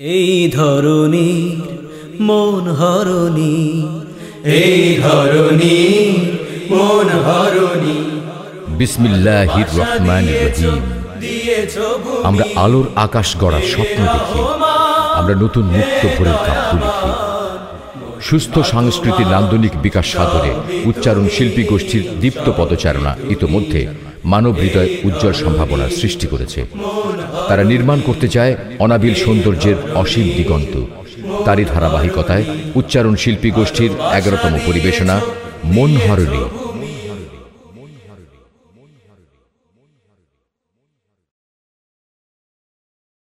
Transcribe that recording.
এই ধরণী মন হরণী এই ধরনী মন হরণী। বিসমিল্লাহির রহমান রহিম। আমরা আলোর আকাশ গড়ার স্বপ্ন দেখি। আমরা নতুন মুক্ত ভোরের কাব্য লিখি। সুস্থ সাংস্কৃতিক নান্দনিক বিকাশ সাধনে উচ্চারণ শিল্পী গোষ্ঠীর দীপ্ত পদচারণা ইতোমধ্যে মানব হৃদয় উজ্জ্বল সম্ভাবনার সৃষ্টি করেছে। তারা নির্মাণ করতে চায় অনাবিল সৌন্দর্যের অসীম দিগন্ত। তারই ধারাবাহিকতায় উচ্চারণ শিল্পী গোষ্ঠীর এগারোতম পরিবেশনা মন হরণী